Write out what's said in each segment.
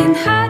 in hot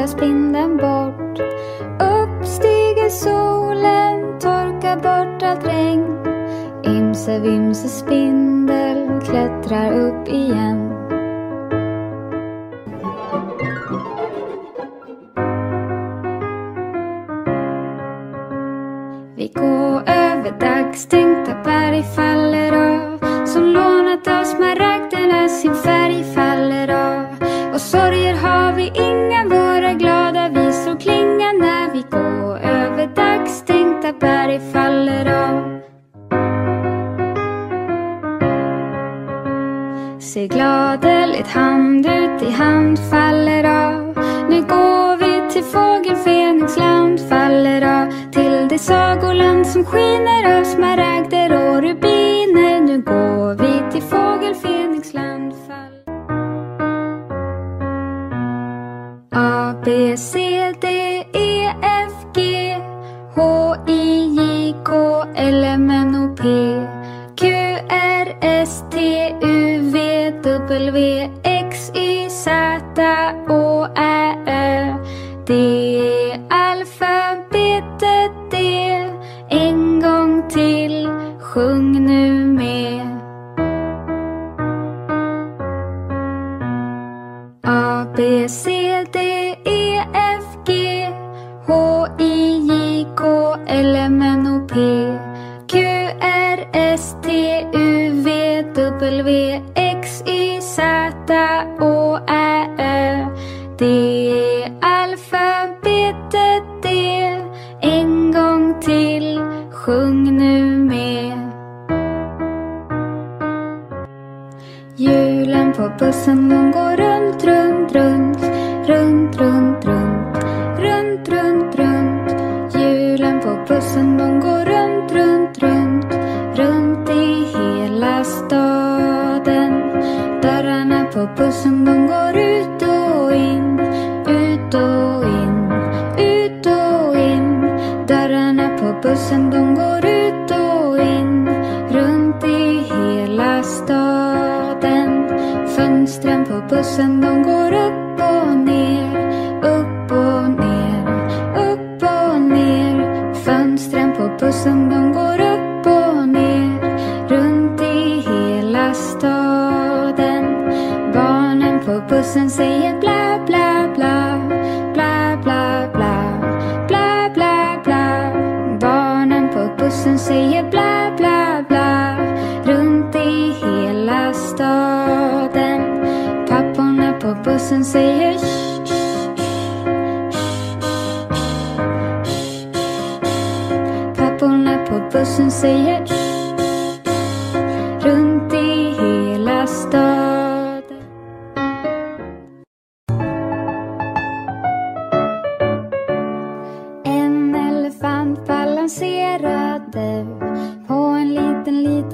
spolar spindeln bort. Upp stiger solen, torkar bort allt regn. Imse vimse spindel klättrar upp igen. berg faller av. Se gladeligt hand ut i hand faller av. Nu går vi till fågelfeniksland faller av. Till det sagoland som skiner av smärta C, D, E, F, G H, I, J, K, L, M, N, O, P Q, R, S, T, U, V, W X, Y, Z, Å, Ä, Ö. Det är alfabetet det. En gång till, sjung nu med. Julen på bussen and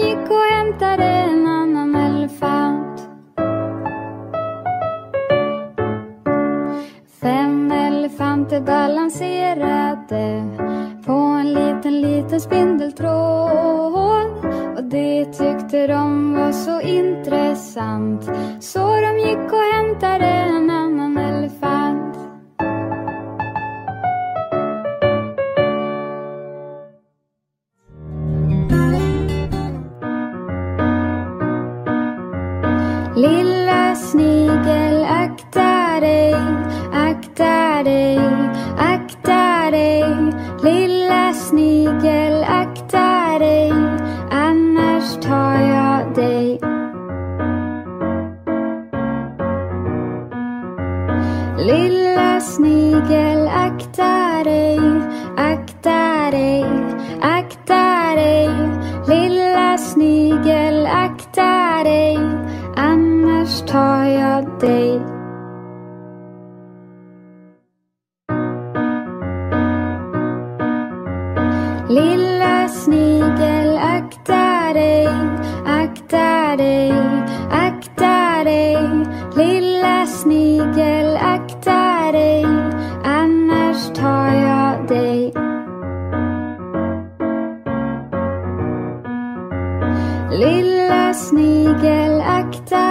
bañico en tarena. akta dig. Lilla snigel, akta dig. Annars tar jag dig. Lilla snigel, akta locked out.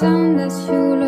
sun that's fueling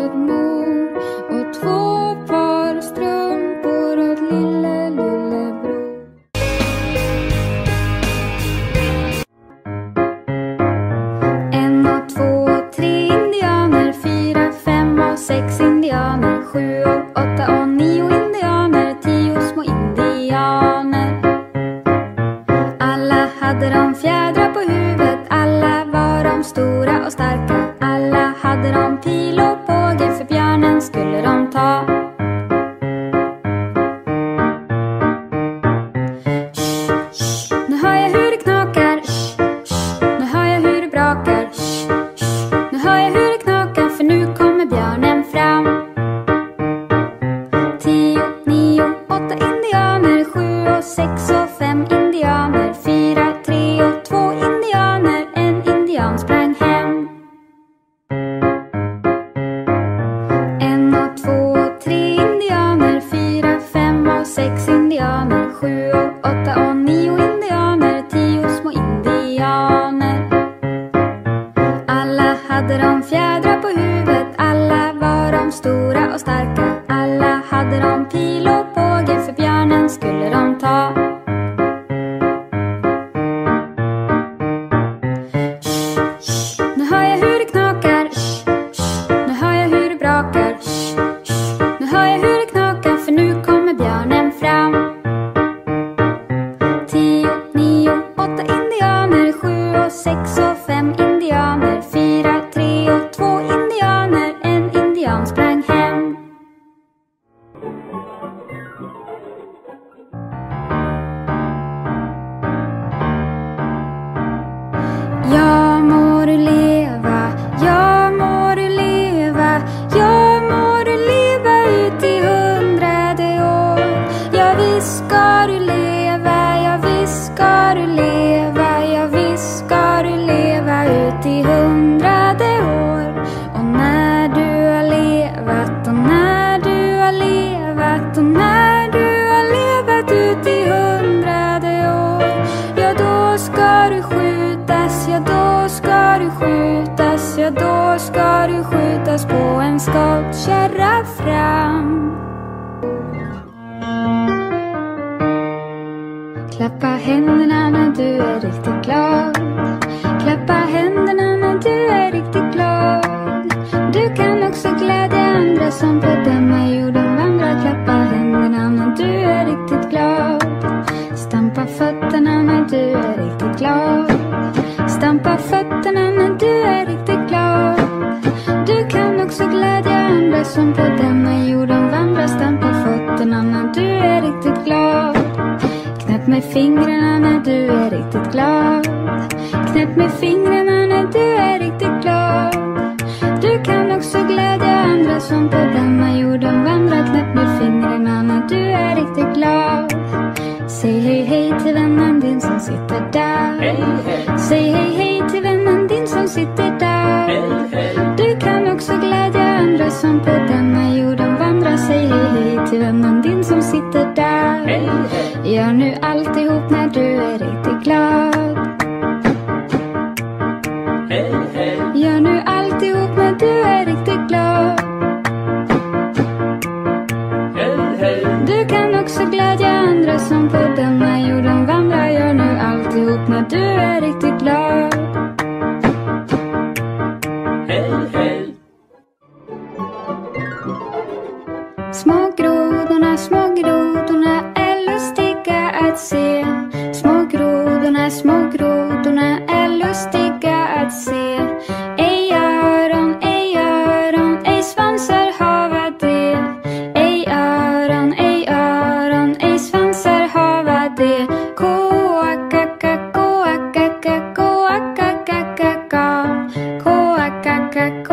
fingrarna när du är riktigt glad. Knäpp med fingrarna drömmen din som sitter där. Gör nu alltihop när du är riktigt glad. Coca-Cola.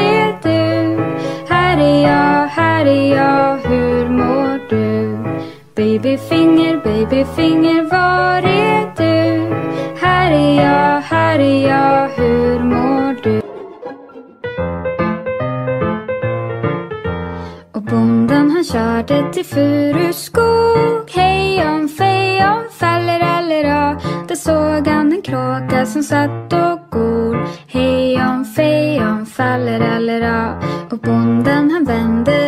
Babyfinger, babyfinger, var är du? Här är jag, här är jag, hur mår du? Och bonden han körde till Furuskog Hejon fejon fallerallera Där såg han en kråka som satt och gol Hejon fejon fallerallera Och bonden han vände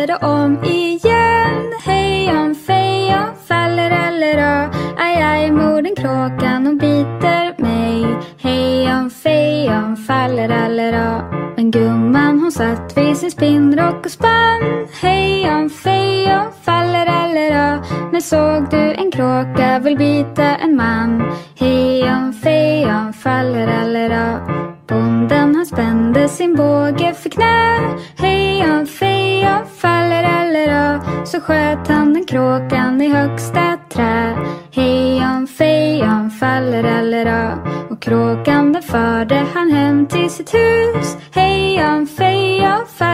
vill bita en man. Hejon fejon fallerallera Bonden han spände sin båge för knä. Hejon fejon fallerallera Så sköt han den kråkan i högsta trä. Hejon fejon fallerallera Och kråkan den förde han hem till sitt hus. Hejon fejon fallerallera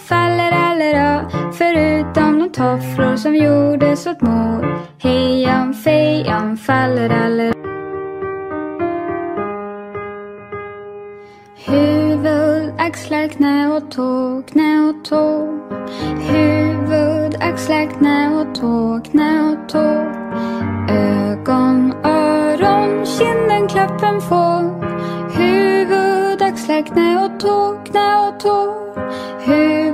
faller fejon fallerallera Förutom de tofflor som gjordes åt mor Hejan fejan faller fallerallera Huvud, axlar, knä och tå, knä och tå. Huvud, axlar, knä och tå, knä och tå. Ögon, öron, kinden, klappen får. Huvud, axlar, knä och tå, knä och tå. Huvud,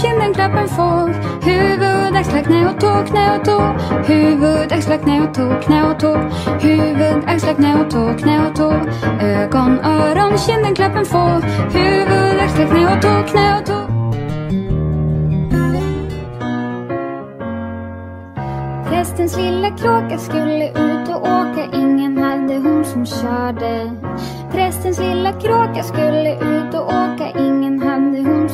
Kinden, klappen får. Huvud, axlar, knä och tå, knä och tå. Huvud, axlar, knä och tå, knä och tå. Huvud, axlar, knä och tå, knä och tå. Ögon, öron, kinden, klappen får. Huvud, axlar, knä och tå, knä och tå. Prästens lilla kråka skulle ut och åka Ingen hade hon som körde Prästens lilla kråka skulle ut och åka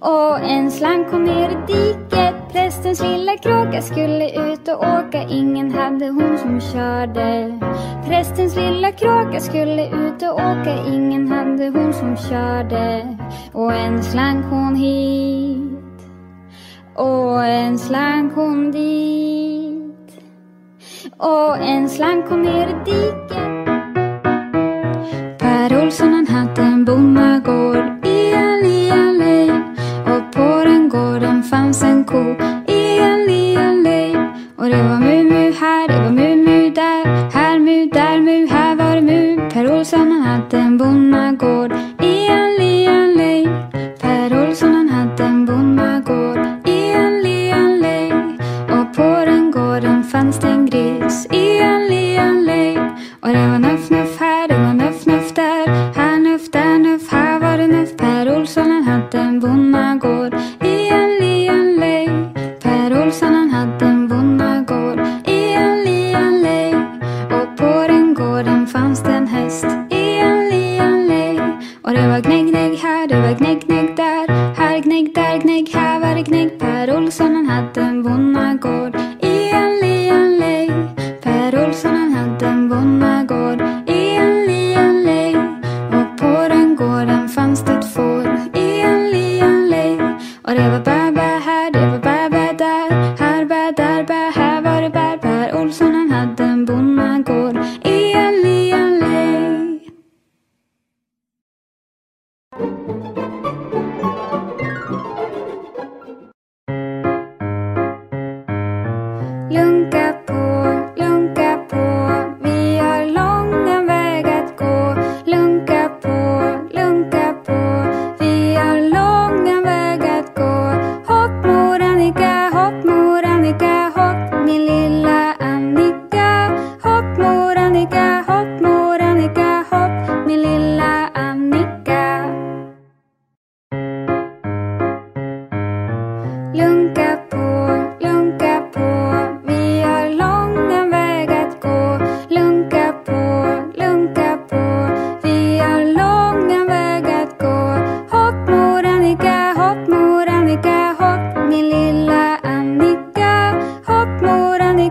Och en slank hon ner i diket. Prästens lilla kråka skulle ut och åka. Ingen hade hon som körde. Prästens lilla kråka skulle ut och åka. Ingen hade hon som körde. Och en slank hon hit. Och en slank hon dit. Och en slank hon ner i diket. Per Olsson han hade en bonnagård ko i en lien lejon. Och det var mu-mu här, det var mu-mu där. Här mu, där mu, här var det mu. Per Olsson han hade en bonnagård.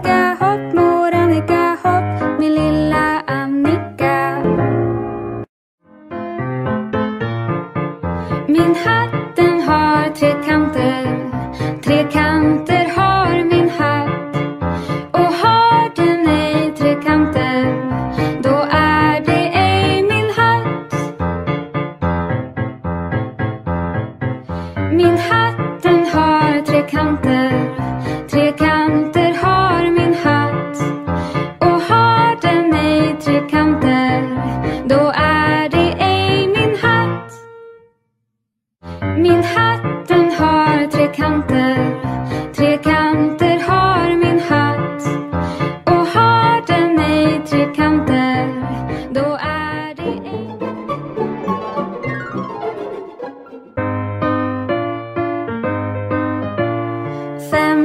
got.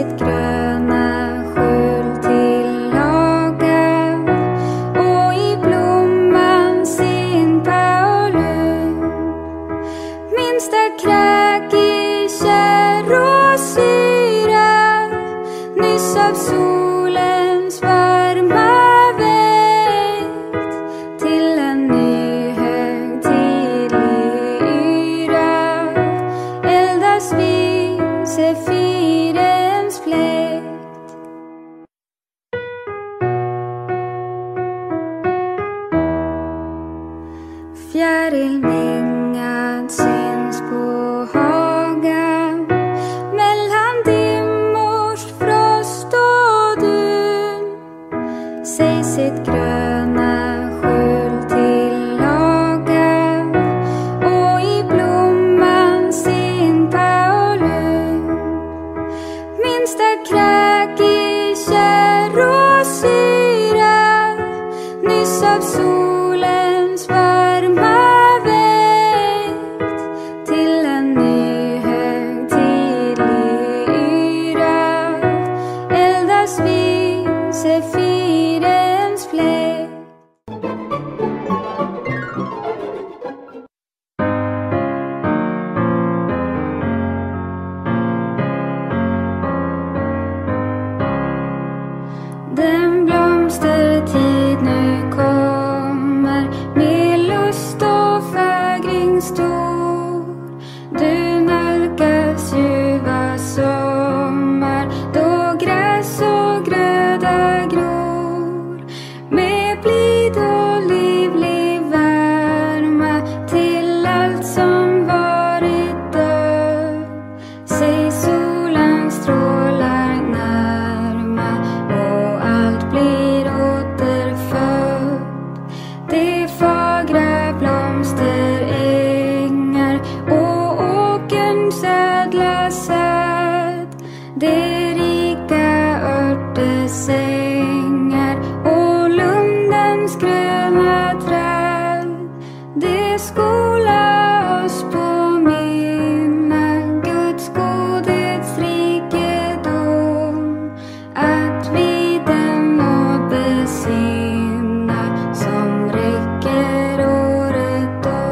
открыть.